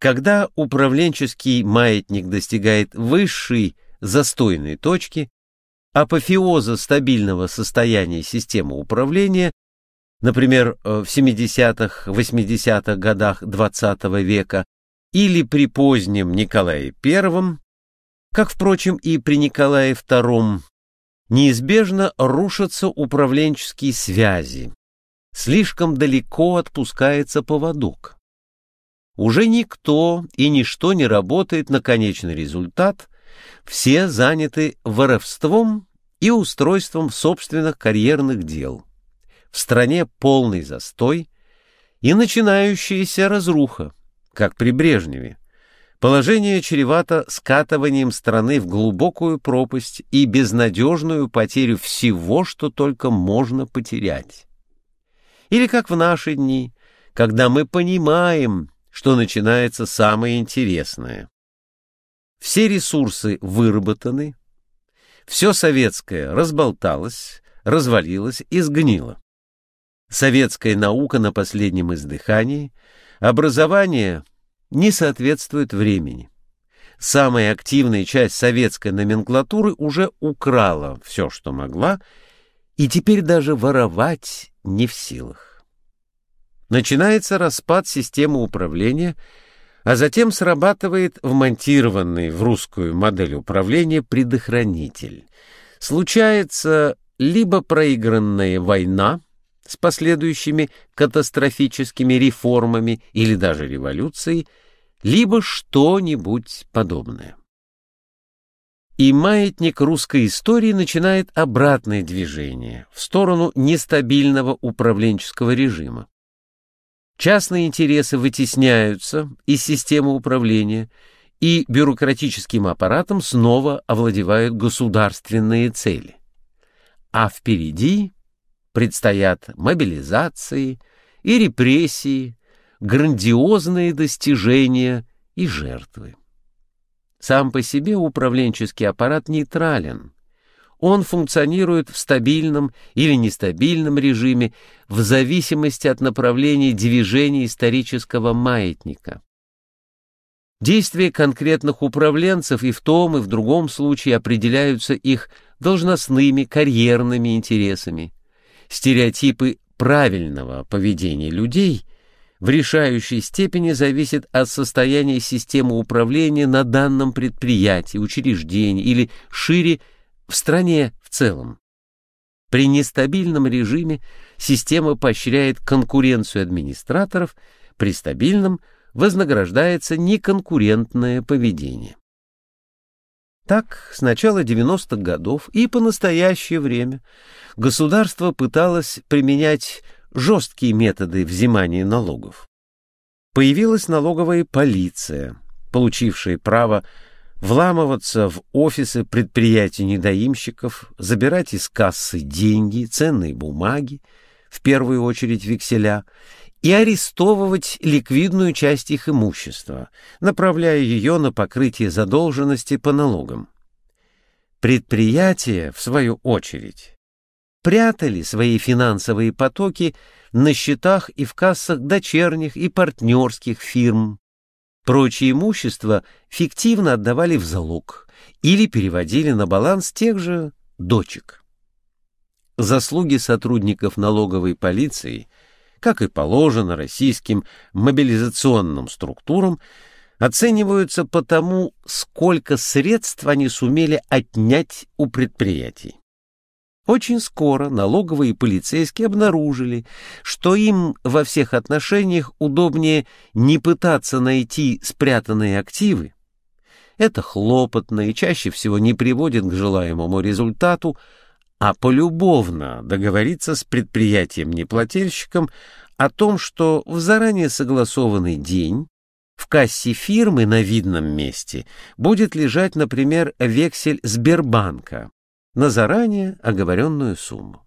Когда управленческий маятник достигает высшей застойной точки, апофеоза стабильного состояния системы управления, например, в 70-х, 80-х годах XX -го века или при позднем Николае I, как, впрочем, и при Николае II, неизбежно рушатся управленческие связи, слишком далеко отпускается поводок. Уже никто и ничто не работает на конечный результат, все заняты воровством и устройством собственных карьерных дел. В стране полный застой и начинающаяся разруха, как при Брежневе. Положение чревато скатыванием страны в глубокую пропасть и безнадежную потерю всего, что только можно потерять. Или как в наши дни, когда мы понимаем, что начинается самое интересное. Все ресурсы выработаны, все советское разболталось, развалилось и сгнило. Советская наука на последнем издыхании, образование не соответствует времени. Самая активная часть советской номенклатуры уже украла все, что могла, и теперь даже воровать не в силах. Начинается распад системы управления, а затем срабатывает вмонтированный в русскую модель управления предохранитель. Случается либо проигранная война с последующими катастрофическими реформами или даже революцией, либо что-нибудь подобное. И маятник русской истории начинает обратное движение в сторону нестабильного управленческого режима. Частные интересы вытесняются из системы управления, и бюрократическим аппаратом снова овладевают государственные цели. А впереди предстоят мобилизации и репрессии, грандиозные достижения и жертвы. Сам по себе управленческий аппарат нейтрален. Он функционирует в стабильном или нестабильном режиме в зависимости от направления движения исторического маятника. Действия конкретных управленцев и в том, и в другом случае определяются их должностными, карьерными интересами. Стереотипы правильного поведения людей в решающей степени зависит от состояния системы управления на данном предприятии, учреждении или, шире, в стране в целом. При нестабильном режиме система поощряет конкуренцию администраторов, при стабильном вознаграждается неконкурентное поведение. Так, с начала 90-х годов и по настоящее время государство пыталось применять жесткие методы взимания налогов. Появилась налоговая полиция, получившая право вламываться в офисы предприятий недоимщиков, забирать из кассы деньги, ценные бумаги, в первую очередь векселя, и арестовывать ликвидную часть их имущества, направляя ее на покрытие задолженности по налогам. Предприятия, в свою очередь, прятали свои финансовые потоки на счетах и в кассах дочерних и партнерских фирм. Прочее имущество фиктивно отдавали в залог или переводили на баланс тех же дочек. Заслуги сотрудников налоговой полиции, как и положено российским мобилизационным структурам, оцениваются по тому, сколько средств они сумели отнять у предприятий. Очень скоро налоговые и полицейские обнаружили, что им во всех отношениях удобнее не пытаться найти спрятанные активы. Это хлопотно и чаще всего не приводит к желаемому результату, а полюбовно договориться с предприятием-неплательщиком о том, что в заранее согласованный день в кассе фирмы на видном месте будет лежать, например, вексель Сбербанка, на заранее оговоренную сумму.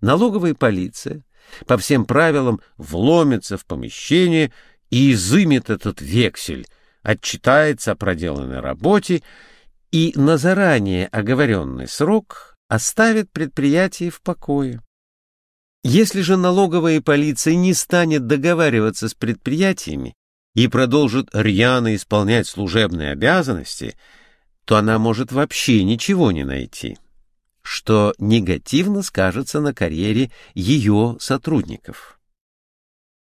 Налоговая полиция по всем правилам вломится в помещение и изымет этот вексель, отчитается о проделанной работе и на заранее оговоренный срок оставит предприятие в покое. Если же налоговая полиция не станет договариваться с предприятиями, и продолжит рьяно исполнять служебные обязанности, то она может вообще ничего не найти, что негативно скажется на карьере ее сотрудников.